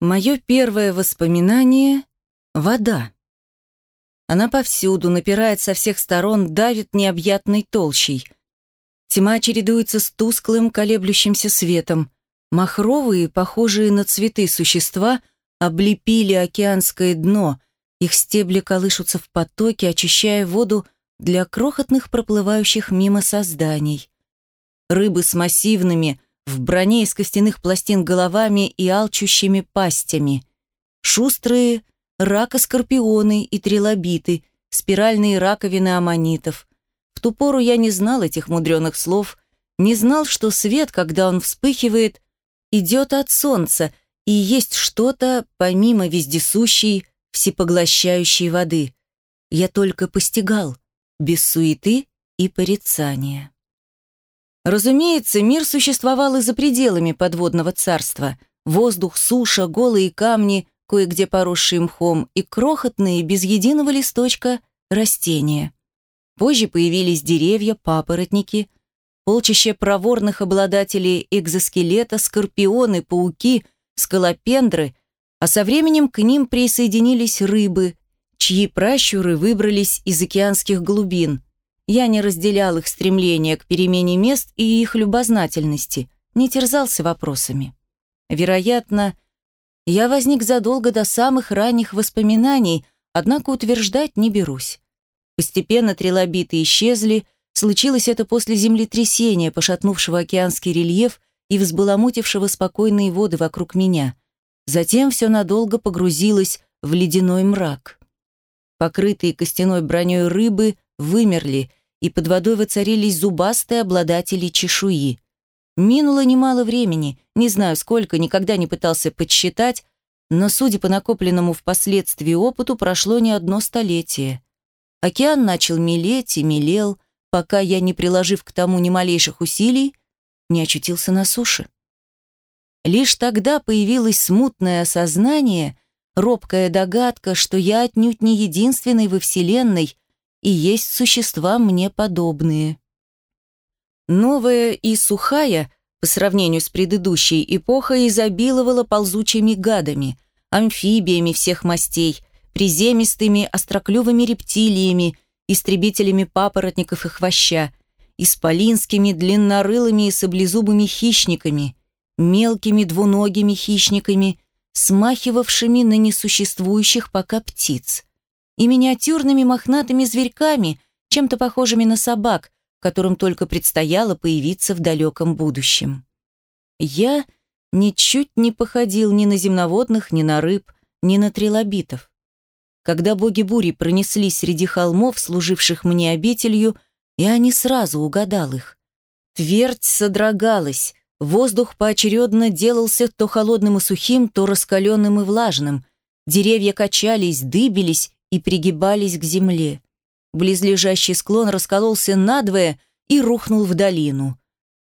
Мое первое воспоминание — вода. Она повсюду, напирает со всех сторон, давит необъятной толщей. Тьма чередуется с тусклым, колеблющимся светом. Махровые, похожие на цветы существа, облепили океанское дно. Их стебли колышутся в потоке, очищая воду для крохотных проплывающих мимо созданий. Рыбы с массивными, в броне из костяных пластин головами и алчущими пастями. Шустрые ракоскорпионы и трилобиты, спиральные раковины аммонитов. В ту пору я не знал этих мудреных слов, не знал, что свет, когда он вспыхивает, идет от солнца, и есть что-то, помимо вездесущей, всепоглощающей воды. Я только постигал, без суеты и порицания. Разумеется, мир существовал и за пределами подводного царства. Воздух, суша, голые камни, кое-где поросшие мхом, и крохотные, без единого листочка, растения. Позже появились деревья, папоротники, полчища проворных обладателей экзоскелета, скорпионы, пауки, скалопендры, а со временем к ним присоединились рыбы, чьи пращуры выбрались из океанских глубин – я не разделял их стремления к перемене мест и их любознательности, не терзался вопросами. Вероятно, я возник задолго до самых ранних воспоминаний, однако утверждать не берусь. Постепенно трилобиты исчезли, случилось это после землетрясения, пошатнувшего океанский рельеф и взбаламутившего спокойные воды вокруг меня. Затем все надолго погрузилось в ледяной мрак. Покрытые костяной броней рыбы вымерли, и под водой воцарились зубастые обладатели чешуи. Минуло немало времени, не знаю сколько, никогда не пытался подсчитать, но, судя по накопленному впоследствии опыту, прошло не одно столетие. Океан начал мелеть и мелел, пока я, не приложив к тому ни малейших усилий, не очутился на суше. Лишь тогда появилось смутное осознание, робкая догадка, что я отнюдь не единственный во Вселенной, и есть существа мне подобные. Новая и сухая, по сравнению с предыдущей эпохой, изобиловала ползучими гадами, амфибиями всех мастей, приземистыми остроклювыми рептилиями, истребителями папоротников и хвоща, исполинскими длиннорылыми и саблезубыми хищниками, мелкими двуногими хищниками, смахивавшими на несуществующих пока птиц и миниатюрными мохнатыми зверьками, чем-то похожими на собак, которым только предстояло появиться в далеком будущем. Я ничуть не походил ни на земноводных, ни на рыб, ни на трилобитов. Когда боги бури пронеслись среди холмов, служивших мне обителью, я не сразу угадал их. Твердь содрогалась, воздух поочередно делался то холодным и сухим, то раскаленным и влажным. Деревья качались, дыбились и пригибались к земле. Близлежащий склон раскололся надвое и рухнул в долину.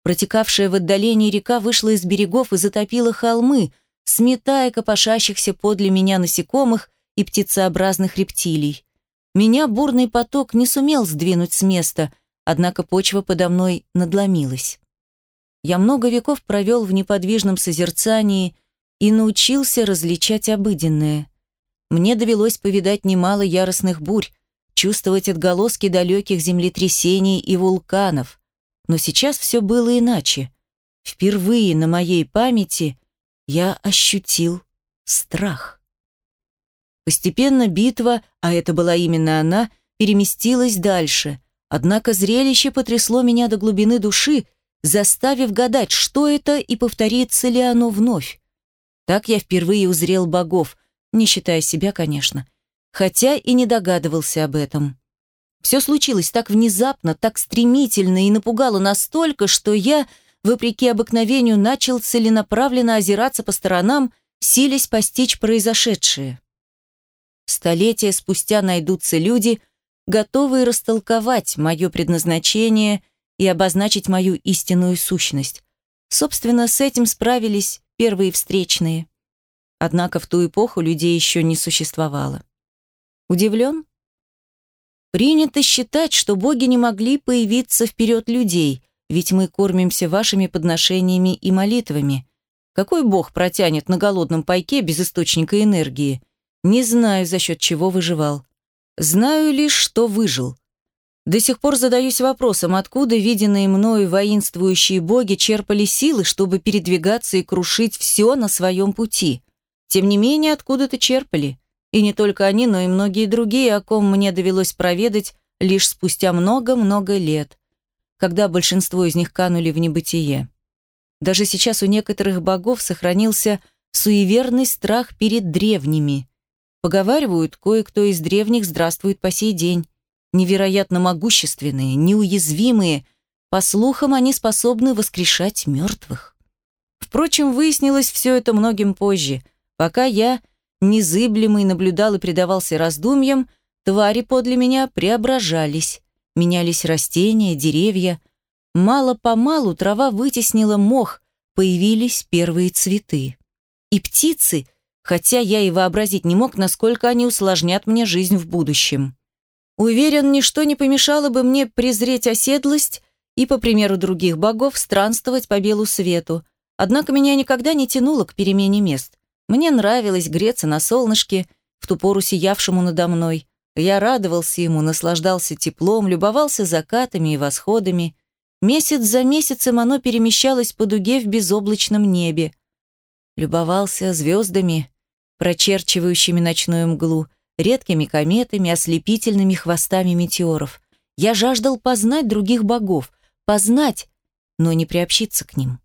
Протекавшая в отдалении река вышла из берегов и затопила холмы, сметая копошащихся подле меня насекомых и птицеобразных рептилий. Меня бурный поток не сумел сдвинуть с места, однако почва подо мной надломилась. Я много веков провел в неподвижном созерцании и научился различать обыденное. Мне довелось повидать немало яростных бурь, чувствовать отголоски далеких землетрясений и вулканов. Но сейчас все было иначе. Впервые на моей памяти я ощутил страх. Постепенно битва, а это была именно она, переместилась дальше. Однако зрелище потрясло меня до глубины души, заставив гадать, что это и повторится ли оно вновь. Так я впервые узрел богов, не считая себя, конечно, хотя и не догадывался об этом. Все случилось так внезапно, так стремительно и напугало настолько, что я, вопреки обыкновению, начал целенаправленно озираться по сторонам, силясь постичь произошедшее. Столетия спустя найдутся люди, готовые растолковать мое предназначение и обозначить мою истинную сущность. Собственно, с этим справились первые встречные. Однако в ту эпоху людей еще не существовало. Удивлен? Принято считать, что боги не могли появиться вперед людей, ведь мы кормимся вашими подношениями и молитвами. Какой бог протянет на голодном пайке без источника энергии? Не знаю, за счет чего выживал. Знаю лишь, что выжил. До сих пор задаюсь вопросом, откуда виденные мною воинствующие боги черпали силы, чтобы передвигаться и крушить все на своем пути. Тем не менее, откуда-то черпали. И не только они, но и многие другие, о ком мне довелось проведать лишь спустя много-много лет, когда большинство из них канули в небытие. Даже сейчас у некоторых богов сохранился суеверный страх перед древними. Поговаривают, кое-кто из древних здравствует по сей день. Невероятно могущественные, неуязвимые. По слухам, они способны воскрешать мертвых. Впрочем, выяснилось все это многим позже. Пока я, незыблемый, наблюдал и предавался раздумьям, твари подле меня преображались. Менялись растения, деревья, Мало-помалу трава вытеснила мох, появились первые цветы. И птицы, хотя я и вообразить не мог, насколько они усложнят мне жизнь в будущем. Уверен, ничто не помешало бы мне презреть оседлость и, по примеру других богов, странствовать по белу свету. Однако меня никогда не тянуло к перемене мест. Мне нравилось греться на солнышке, в ту пору сиявшему надо мной. Я радовался ему, наслаждался теплом, любовался закатами и восходами. Месяц за месяцем оно перемещалось по дуге в безоблачном небе. Любовался звездами, прочерчивающими ночную мглу, редкими кометами, ослепительными хвостами метеоров. Я жаждал познать других богов, познать, но не приобщиться к ним.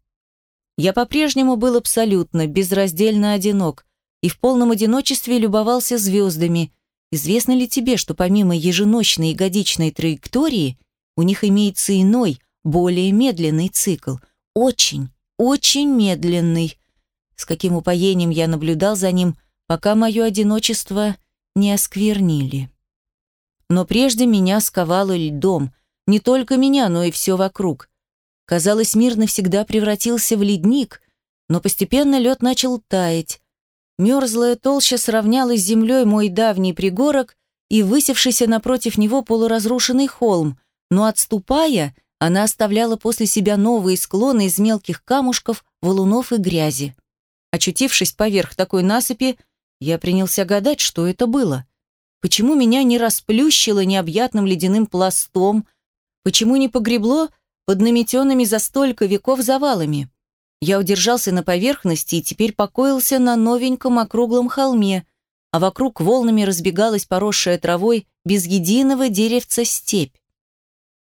Я по-прежнему был абсолютно, безраздельно одинок и в полном одиночестве любовался звездами. Известно ли тебе, что помимо еженочной и годичной траектории у них имеется иной, более медленный цикл. Очень, очень медленный. С каким упоением я наблюдал за ним, пока мое одиночество не осквернили. Но прежде меня сковало льдом. Не только меня, но и все вокруг. Казалось, мир навсегда превратился в ледник, но постепенно лед начал таять. Мерзлая толща сравнялась с землей мой давний пригорок и высевшийся напротив него полуразрушенный холм, но отступая — она оставляла после себя новые склоны из мелких камушков, валунов и грязи. Очутившись поверх такой насыпи, я принялся гадать, что это было. Почему меня не расплющило необъятным ледяным пластом? Почему не погребло под наметенными за столько веков завалами? Я удержался на поверхности и теперь покоился на новеньком округлом холме, а вокруг волнами разбегалась поросшая травой без единого деревца степь.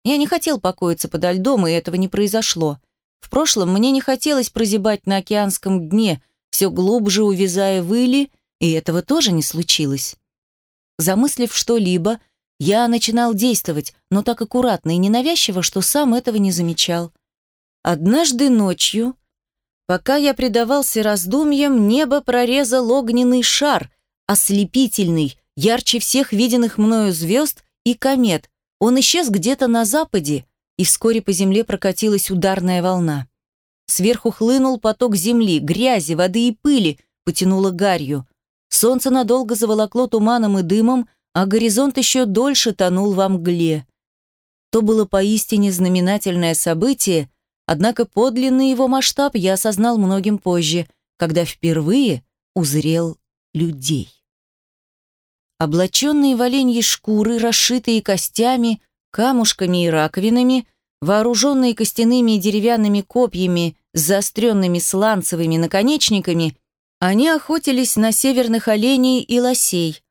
Я не хотел покоиться подо льдом, и этого не произошло. В прошлом мне не хотелось прозябать на океанском дне, все глубже увязая в иле, и этого тоже не случилось. Замыслив что-либо, я начинал действовать, но так аккуратно и ненавязчиво, что сам этого не замечал. Однажды ночью, пока я предавался раздумьям, небо прорезал огненный шар, ослепительный, ярче всех виденных мною звезд и комет, он исчез где-то на западе, и вскоре по земле прокатилась ударная волна. Сверху хлынул поток земли, грязи, воды и пыли, потянуло гарью. Солнце надолго заволокло туманом и дымом, а горизонт еще дольше тонул во мгле. То было поистине знаменательное событие, однако подлинный его масштаб я осознал многим позже, когда впервые узрел людей. Облаченные в оленьи шкуры, расшитые костями, камушками и раковинами, вооруженные костяными и деревянными копьями с заостренными сланцевыми наконечниками, они охотились на северных оленей и лосей.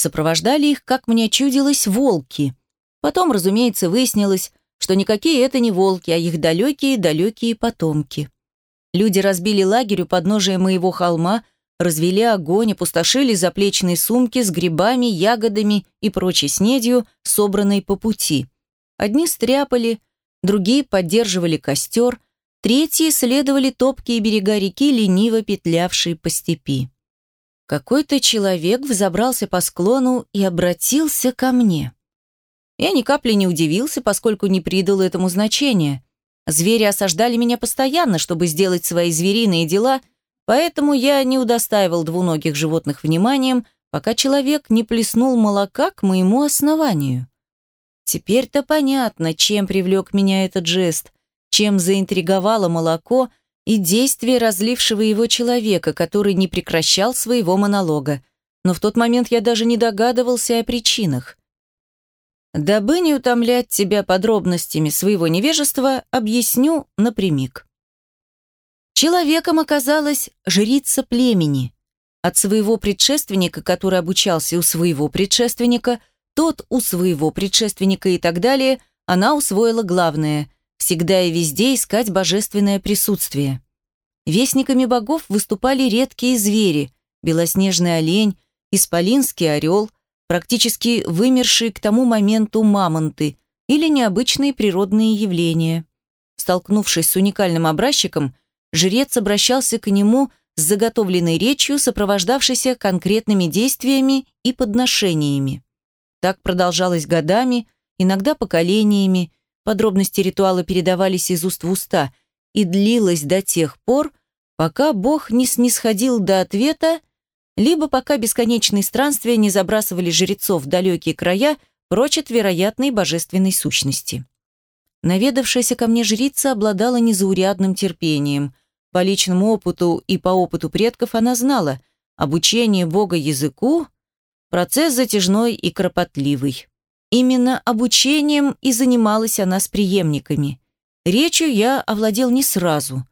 Сопровождали их, как мне чудилось, волки. Потом, разумеется, выяснилось, что никакие это не волки, а их далекие-далекие потомки. Люди разбили лагерь у подножия моего холма, развели огонь, опустошили заплечные сумки с грибами, ягодами и прочей снедью, собранной по пути. Одни стряпали, другие поддерживали костер, третьи следовали топкие берега реки, лениво петлявшие по степи. Какой-то человек взобрался по склону и обратился ко мне. Я ни капли не удивился, поскольку не придал этому значения. Звери осаждали меня постоянно, чтобы сделать свои звериные дела – Поэтому я не удостаивал двуногих животных вниманием, пока человек не плеснул молока к моему основанию. Теперь-то понятно, чем привлек меня этот жест, чем заинтриговало молоко, и действия разлившего его человека, который не прекращал своего монолога. Но в тот момент я даже не догадывался о причинах. Дабы не утомлять тебя подробностями своего невежества, объясню напрямик. Человеком оказалась жрица племени. От своего предшественника, который обучался у своего предшественника, тот у своего предшественника и так далее, она усвоила главное – всегда и везде искать божественное присутствие. Вестниками богов выступали редкие звери – белоснежный олень, исполинский орел – практически вымершие к тому моменту мамонты или необычные природные явления. Столкнувшись с уникальным образчиком, жрец обращался к нему с заготовленной речью, сопровождавшейся конкретными действиями и подношениями. Так продолжалось годами, иногда поколениями, подробности ритуала передавались из уст в уста и длилось до тех пор, пока Бог не снисходил до ответа либо пока бесконечные странствия не забрасывали жрецов в далекие края прочь от вероятной божественной сущности. Наведавшаяся ко мне жрица обладала незаурядным терпением. По личному опыту и по опыту предков она знала, обучение Бога языку – процесс затяжной и кропотливый. Именно обучением и занималась она с преемниками. Речью я овладел не сразу,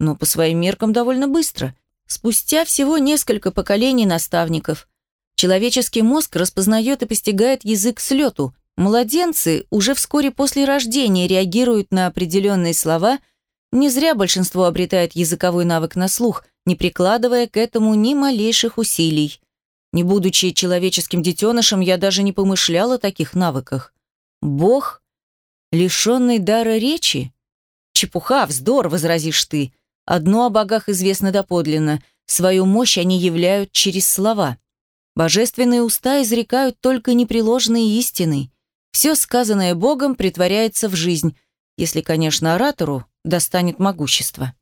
но по своим меркам довольно быстро – Спустя всего несколько поколений наставников. Человеческий мозг распознает и постигает язык с лету. Младенцы уже вскоре после рождения реагируют на определенные слова. Не зря большинство обретает языковой навык на слух, не прикладывая к этому ни малейших усилий. Не будучи человеческим детенышем, я даже не помышлял о таких навыках. Бог, лишенный дара речи? Чепуха, вздор, возразишь ты – Одно о богах известно доподлинно. Свою мощь они являют через слова. Божественные уста изрекают только непреложные истины. Все сказанное Богом притворяется в жизнь, если, конечно, оратору достанет могущество.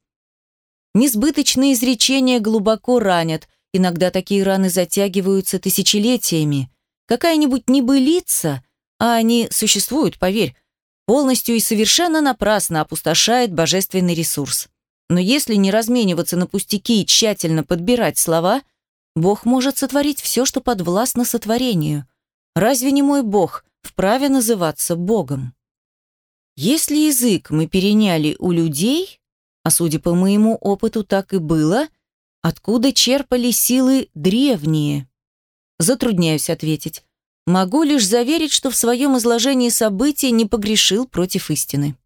Несбыточные изречения глубоко ранят, иногда такие раны затягиваются тысячелетиями. Какая-нибудь небылица, а они существуют, поверь, полностью и совершенно напрасно опустошает божественный ресурс. Но если не размениваться на пустяки и тщательно подбирать слова, Бог может сотворить все, что подвластно сотворению. Разве не мой Бог вправе называться Богом? Если язык мы переняли у людей, а судя по моему опыту так и было, откуда черпали силы древние? Затрудняюсь ответить. Могу лишь заверить, что в своем изложении событий не погрешил против истины.